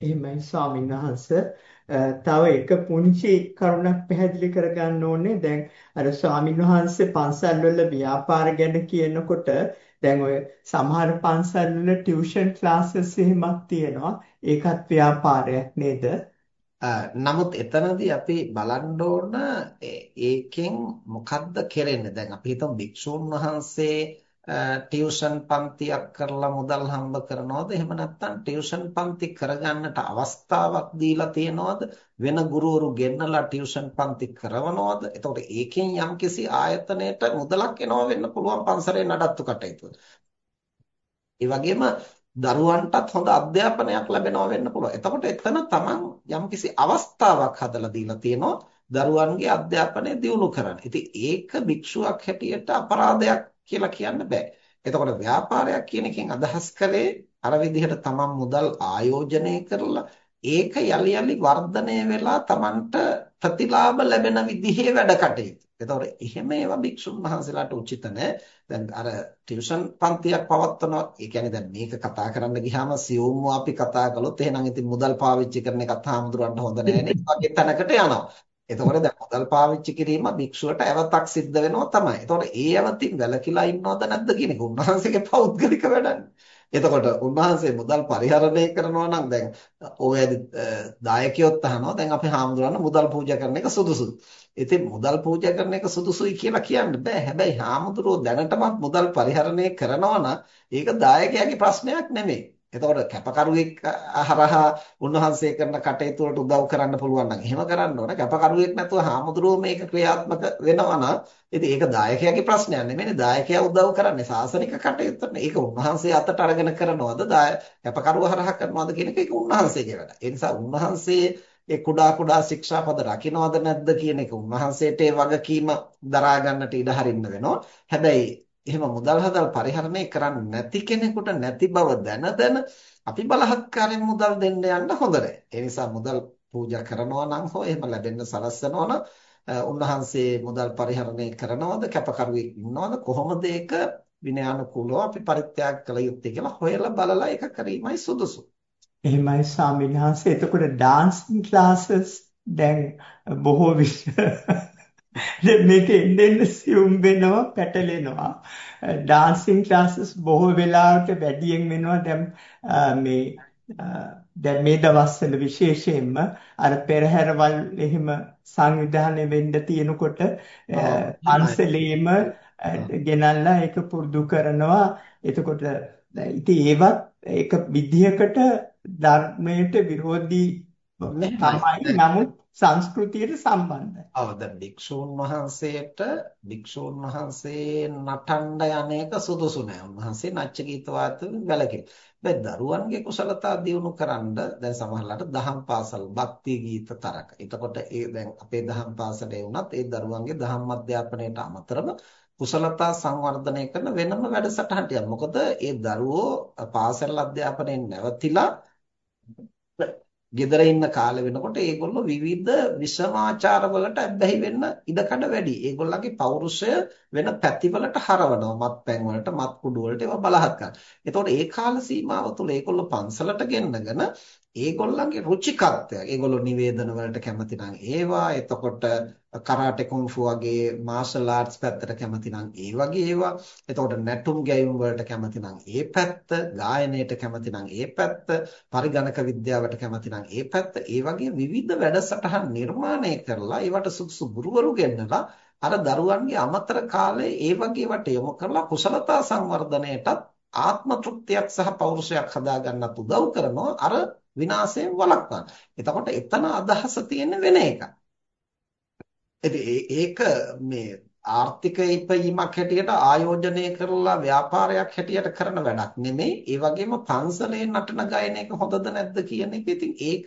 එහෙමයි ස්වාමීන් වහන්සේ. තව එක පුංචි කරුණක් පැහැදිලි කරගන්න ඕනේ. දැන් අර ස්වාමීන් වහන්සේ පන්සල් වල ව්‍යාපාර ගැන කියනකොට දැන් ඔය සමහර පන්සල් වල ටියුෂන් ක්ලාසස් එහෙමත් තියෙනවා. ඒකත් ව්‍යාපාරයක් නේද? නමුත් එතනදී අපි බලන්න ඕන ඒකෙන් මොකද්ද කරන්නේ? දැන් අපි හිතමු භික්ෂුන් වහන්සේ ටියුෂන් පන්තියක් කරලා මුදල් හම්බ කරනවද එහෙම නැත්නම් ටියුෂන් පන්ති කරගන්නට අවස්ථාවක් දීලා තියනවද වෙන ගුරුවරු ගෙන්නලා ටියුෂන් පන්ති කරවනවද එතකොට ඒකෙන් යම්කිසි ආයතනයට මුදලක් එනවා වෙන්න පුළුවන් පන්සලේ නඩත්තු කටයුතු. ඒ වගේම දරුවන්ටත් හොඳ අධ්‍යාපනයක් ලැබෙනවා වෙන්න පුළුවන්. එතකොට එතන තමන් යම්කිසි අවස්ථාවක් හදලා දීලා තියෙනවා දරුවන්ගේ අධ්‍යාපනය දියුණු කරන්න. ඉතින් ඒක භික්ෂුවක් හැටියට අපරාධයක් කියලා කියන්න බෑ. එතකොට ව්‍යාපාරයක් කියන එකෙන් අදහස් කළේ අර විදිහට තමන් මුදල් ආයෝජනය කරලා ඒක යලි යලි වර්ධනය වෙලා තමන්ට ප්‍රතිලාභ ලැබෙන විදිහේ වැඩ කටයුතු. එතකොට එහෙම ඒවා භික්ෂුන් වහන්සේලාට උචිත නැහැ. දැන් අර ටියුෂන් පන්තියක් පවත්වනවා. ඒ කියන්නේ දැන් මේක කතා කරන්න ගියාම සියුම්ව අපි කතා කළොත් එහෙනම් ඉතින් මුදල් පාවිච්චි කරන එකත් හාමුදුරන්ට හොඳ නැහැ නේ. වගේ තැනකට යනවා. එතකොට දැන් මුදල් පාවිච්චි කිරීම භික්ෂුවට ඇවතක් සිද්ධ වෙනවා තමයි. එතකොට ඒ ඇවතින් වැළකීලා ඉන්නවද නැද්ද කියන එක උන්වහන්සේගේ පෞද්ගලික වැඩන්නේ. එතකොට උන්වහන්සේ මුදල් පරිහරණය කරනවා නම් දැන් ඔය දායකයොත් අහනවා දැන් අපි හාමුදුරන් මුදල් පූජා කරන එක සුදුසුද? ඉතින් මුදල් පූජා කරන එක සුදුසුයි කියලා කියන්න බෑ. හැබැයි හාමුදුරුවෝ දැනටමත් මුදල් පරිහරණය කරනවා නම් ඒක දායකයාගේ ප්‍රශ්නයක් නෙමෙයි. එතකොට කැපකරුවෙක් හරහා උන්වහන්සේ කරන කටයුතු වලට උදව් කරන්න පුළුවන් නම් එහෙම කරන්න ඕන. කැපකරුවෙක් නැතුව හාමුදුරුවෝ මේක ක්‍රියාත්මක වෙනවා නම් ඉතින් ඒක දායකයාගේ ප්‍රශ්නයක් නෙමෙයි. දායකයා උදව් කරන්නේ සාසනික කටයුත්තට. ඒක උන්වහන්සේ අතට අරගෙන කරනවද? කැපකරුව හරහා කරනවද කියන එක ඒක උන්වහන්සේගේ වැඩ. ඒ නිසා උන්වහන්සේ ඒ කුඩා කුඩා ශික්ෂාපද රකින්නවද නැද්ද කියන එක උන්වහන්සේට ඒ වගකීම දරා ගන්නට ඉඩ හරින්න වෙනවා. හැබැයි එහෙම මුදල් හදල් පරිහරණය කරන්නේ නැති කෙනෙකුට නැති බව දැන දැන අපි බලහත්කාරයෙන් මුදල් දෙන්න යන්න හොඳ නැහැ. ඒ නිසා මුදල් පූජා කරනවා නම් හෝ එහෙම ලැබෙන්න සලස්සනවා නම් උන්වහන්සේ මුදල් පරිහරණය කරනවද කැපකරුවෙක් ඉන්නවද කොහොමද ඒක විනයානුකූලව අපි පරිත්‍යාග කළ යුත්තේ කියලා හොයලා බලලා ඒක කිරීමයි සුදුසු. එහෙමයි ස්වාමීන් වහන්සේ. එතකොට ඩාන්සින් ක්ලාසස් දැන් බොහෝ විට මේක එන්න එන්න සියුම් වෙනවා පැටලෙනවා. ඩාන්සින් ක්ලාසස් බොහෝ වෙලාවට වැඩියෙන් වෙනවා. දැන් මේ දැන් මේ දවස්වල විශේෂයෙන්ම අර පෙරහැරවල් එහෙම සංවිධානය වෙන්න තියෙනකොට පන්සලේම ගෙනල්ලා ඒක පුරුදු කරනවා. එතකොට ඉතින් ඒවත් ඒක විදිහකට ධර්මයට විරෝධී තමයි නමුත් සංස්කෘතියට සම්බන්ධයි. ඔව් දැන් භික්ෂූන් වහන්සේට භික්ෂූන් වහන්සේ නටන්න යන්නේක සුදුසු නෑ. උන්වහන්සේ නැච්ච ගීත වාද්‍ය වැළකේ. දැන් දරුවන්ගේ කුසලතා දියුණු කරන්න දැන් සමහරලාට දහම් පාසල් භක්ති ගීත තරක. එතකොට ඒ දැන් අපේ දහම් පාසලේ වුණත් ඒ දරුවන්ගේ දහම් අධ්‍යාපනයට අමතරව කුසලතා සංවර්ධනය කරන වෙනම වැඩසටහන් ටිකක්. මොකද ඒ දරුවෝ පාසල් අධ්‍යාපනයෙන් නැවතිලා ගෙදර ඉන්න කාලේ වෙනකොට ඒගොල්ලෝ විවිධ විෂමාචාර වලට ඇබ්බැහි වෙන්න ඉඩකඩ වැඩි. ඒගොල්ලන්ගේ පෞරුෂය වෙන පැතිවලට හරවනවා. මත්පැන් වලට, මත් කුඩු වලට ඒවා බලහත්කම්. එතකොට ඒ කාල සීමාව තුළ ඒගොල්ලෝ පන්සලට ගෙන්නගෙන ඒගොල්ලන්ගේ රුචිකත්වය ඒගොල්ලෝ නිවේදන වලට කැමති නම් ඒවා එතකොට කරාටේ කුන්ෆු වගේ මාෂල් ආර්ට්ස් පැත්තට කැමති නම් ඒ වගේ ඒවා එතකොට නැටුම් ගැයුම් වලට කැමති නම් ඒ පැත්ත ගායනයට කැමති නම් ඒ පැත්ත පරිගණක විද්‍යාවට කැමති නම් ඒ පැත්ත ඒ වගේ විවිධ වැඩසටහන් නිර්මාණය කරලා ඒවට සුදුසු ගුරුවරු ගෙන්නලා අර දරුවන්ගේ අමතර කාලේ ඒ වගේ වට යොමු කරලා කුසලතා සංවර්ධනයටත් ආත්ම තෘප්තියක් සහ පෞරුෂයක් හදා ගන්නත් උදව් කරනවා. අර විනාශයෙන් වළක්වන්න. එතකොට එතන අදහස තියෙන වෙන එකක්. ඒක මේ ආර්ථික ඉපයීමක් හැටියට ආයෝජනය කරලා ව්‍යාපාරයක් හැටියට කරන වැඩක් නෙමෙයි. ඒ වගේම පන්සලේ නටන ගයන එක හොඳද නැද්ද කියන එක. ඉතින් ඒක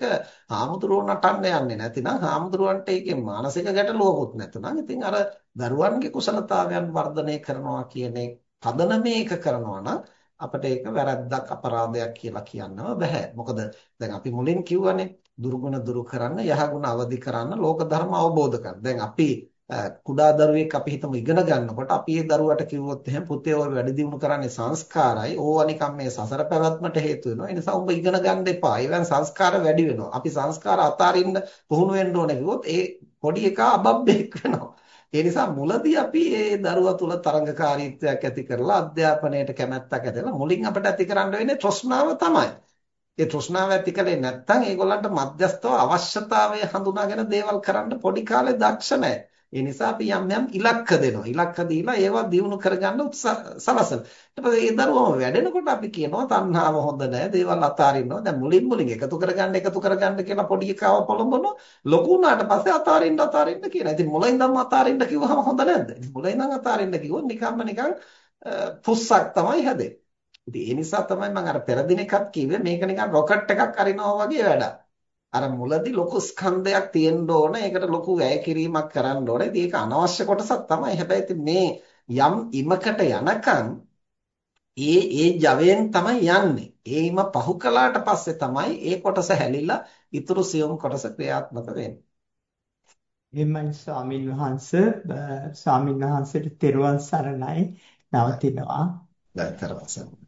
හාමුදුරුවෝ නටන්න යන්නේ නැතිනම් හාමුදුරුවන්ට ඒකේ මානසික ගැටලුවකුත් නැතුණම් ඉතින් අර දරුවන්ගේ කුසලතාවයන් වර්ධනය කරනවා කියන පදනම මේක කරනවා නම් අපිට ඒක වැරද්දක් අපරාධයක් කියලා කියන්නව බෑ. මොකද දැන් අපි මුලින් කිව්වනේ දුර්ගුණ දුරු කරන්න යහගුණ අවදි කරන්න ලෝක ධර්ම අවබෝධ කරන්න. දැන් අපි කුඩා දරුවෙක් අපි හිතමු ඉගෙන ගන්නකොට අපි ඒ දරුවට කිව්වොත් එහෙනම් පුතේ ඔය වැඩි දියුණු කරන්නේ සංස්කාරයි. ඕවා නිකන් මේ සසර පැවැත්මට හේතු වෙනවා. ඒ නිසා ඔබ ඉගෙන ගන්න එපා. ඒවෙන් සංස්කාර වැඩි වෙනවා. අපි සංස්කාර අතාරින්න පුහුණු වෙන්න ඕනේ කිව්වොත් ඒ පොඩි එකා අබබ්බෙක් වෙනවා. ඒ නිසා මුලදී අපි ඒ දරුවා තුල තරංගකාරීත්වයක් ඇති කරලා අධ්‍යාපනයට කැමැත්තක් ඇතිලා මුලින් අපිට ඇති කරන්න වෙන්නේ තෘෂ්ණාව තමයි. ඒ තෘෂ්ණාව ඇති කලේ නැත්නම් ඒගොල්ලන්ට මධ්‍යස්ථව අවශ්‍යතාවය හඳුනාගෙන දේවල් කරන්න පොඩි කාලේ දක්ෂ නැහැ. ඒ නිසා අපි යම් යම් ඉලක්ක දෙනවා. ඉලක්ක දීලා ඒවා දියුණු කරගන්න උත්සාහ සලසන. ඊට පස්සේ ඒ දරුවම වැඩෙනකොට අපි කියනවා තණ්හාව හොඳ නැහැ. දේවල් අතාරින්නවා. දැන් මුලින් මුලින් එකතු කරගන්න එකතු කරගන්න කියලා පොඩි එකව පොළඹනවා. ලොකු වුණාට පස්සේ අතාරින්න අතාරින්න කියනවා. ඉතින් මුලින්දම අතාරින්න කිව්වම හොඳ නැද්ද? මුලින්දම අතාරින්න කිව්වොත් නිකම්ම නිකන් පුස්සක් තමයි හැදෙන්නේ. ඉතින් ඒ නිසා තමයි මම අර පෙර දිනකත් කිව්වේ මේක නිකන් රොකට් එකක් අරිනවා වගේ වැඩක්. අර මුලදී ලොකු ස්කන්ධයක් තියෙන්න ඕන. ඒකට ලොකු වැය කිරීමක් කරන්න ඕන. ඉතින් ඒක අනවශ්‍ය කොටසක් තමයි. හැබැයි ඉතින් මේ යම් ඉමකට යනකම් ඒ ඒ ජවයෙන් තමයි යන්නේ. ඒ ඉම පහු කළාට පස්සේ තමයි ඒ කොටස හැලිලා ඊතුරු සියුම් කොටස ක්‍රියාත්මක වෙන්නේ. එම්මයි ස්වාමින් වහන්සේ ස්වාමින් වහන්සේට තෙරුවන් සරණයි නවතිනවා. දැන්.